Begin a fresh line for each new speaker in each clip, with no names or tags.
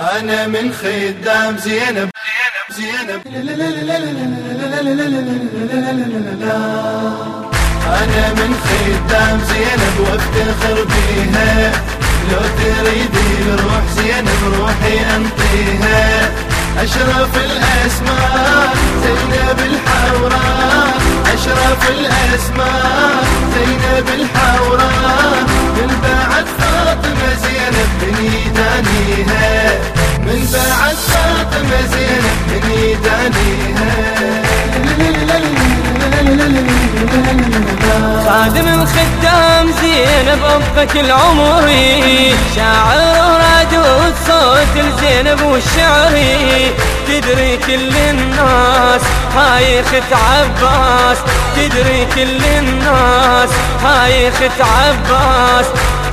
أنا من خدام زينب. زينب. أنا من خدام زينب. وافتخر بيها لو تريدي الروح زينب روحي أنطيها. أشرف الأسماء زينب الحوراء أشرف الأسماء زينب الحوراء من بعد فاطمة زينب بني دانيها من بعد زينب بني دانيها
خادم الخدام زينب ابقى كل عمري شاعر ورادود صوت الزينب والشعري تدري كل الناس هاي خت عباس تدري كل الناس هاي خت عباس.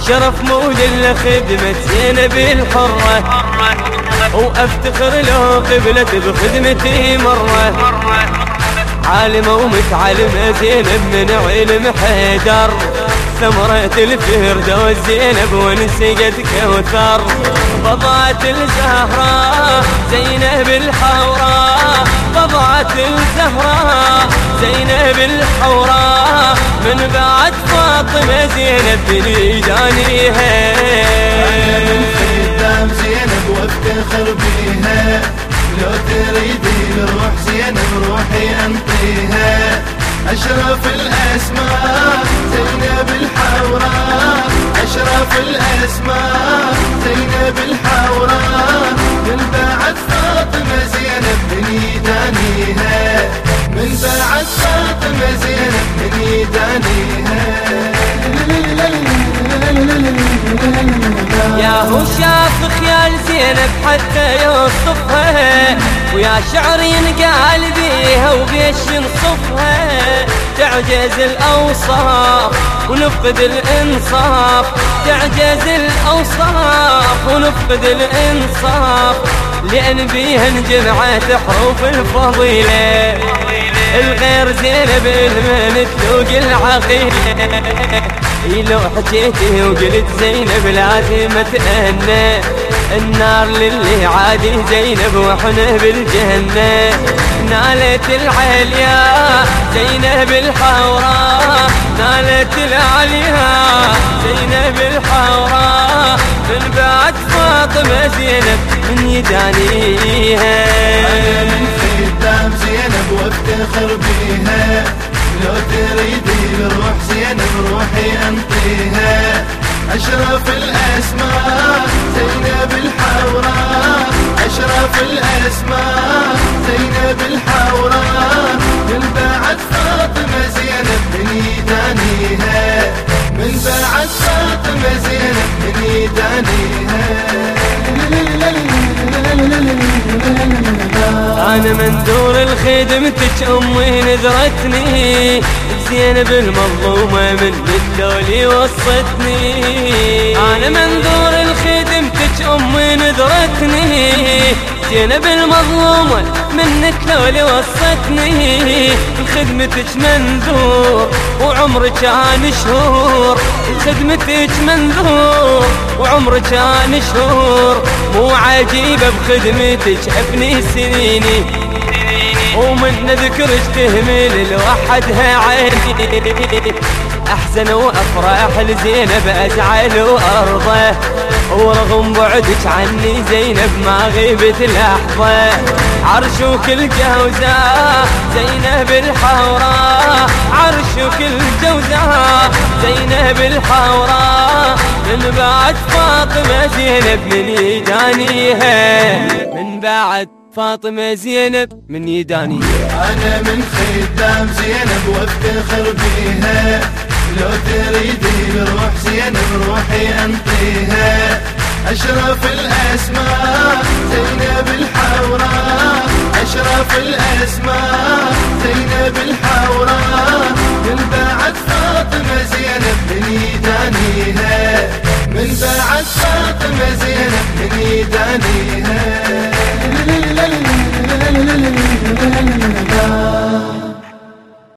شرف مولد لخدمة زينب الحرة. وأفتخر لو قبلت بخدمتي مرة. عالمة ومتعلمة زينب من علم حيدر. ثمرة الفردوس زينب ونسقت كوثر. بضعت الزهراء زينب الحوراء بضعت الزهراء زينب الحوراء من بعد فاطمة زينب بني جانيها
من خدام زينب وافتخر بيها لو تريدي الروح زينب روحي أنطيها۔ أشرف الأسماء زينب الحوراء أشرف الأسماء زينب الحوراء من بعد فاطمة زينب بني دانيها۔ من بعد فاطمه زينب بني دانيها
يا هو شاف خيال زينب حتى يوصفها ويا شعر ينقال بيها وبيش نصفها تعجز الأوصاف ونفقد الإنصاف تعجز الأوصاف ونفقد الإنصاف لأن بيها انجمعت حروف الفضيلة. الغير زينب المن تلوق العقيلة لو حكيتي وقلت زينب لازم اتأنى النار للي عادي زينب وإحنا بالجنة. نالت العليا زينب الحوراء نالت العليا زينب الحوراء من بعد فاطمة زينب من يدانيها.
من خدام زينب وافتخر بيها لو تريدي الروح زينب روحي أنطيها. أشرف الأسماء زينب الحوراء أشرف الأسماء زينب الحوراء من بعد فاطمة زينب بني دانيها من بعد فاطمة زينب بني دانيها
أنا من دور الخدمتك امي نذرتني زينب المظلومة من الدولي وصتني. أنا من دور الخدمتك امي نذرتني زينب المظلومة من الدولي وصتني. خدمتك منذور وعمرك كان شهور. خدمتك منذور وعمرك كان شهور. مو عجيبة بخدمتك ابني سنيني. ومن ذكرك تهمل لوحدها عيني. أحزن وأفرح لزينب ازعل وأرضى. ورغم بعدك عني زينب ما غيبت لحظة. عرشك الجوزاء زينب الحوراء عرشك الجوزاء زينب الحوراء من بعد فاطمة زينب من يدانيها. من بعد فاطمة زينب من يداني
أنا من خدام زينب وأفتخر بيها. لو تريدين روح زين بروحي أنطيها. اشرف الأسماء زينب الحوراء اشرف الأسماء زينب الحوراء من بعد فاطمة زينب من يدانيها من بعد فاطمة زينب من يدانيها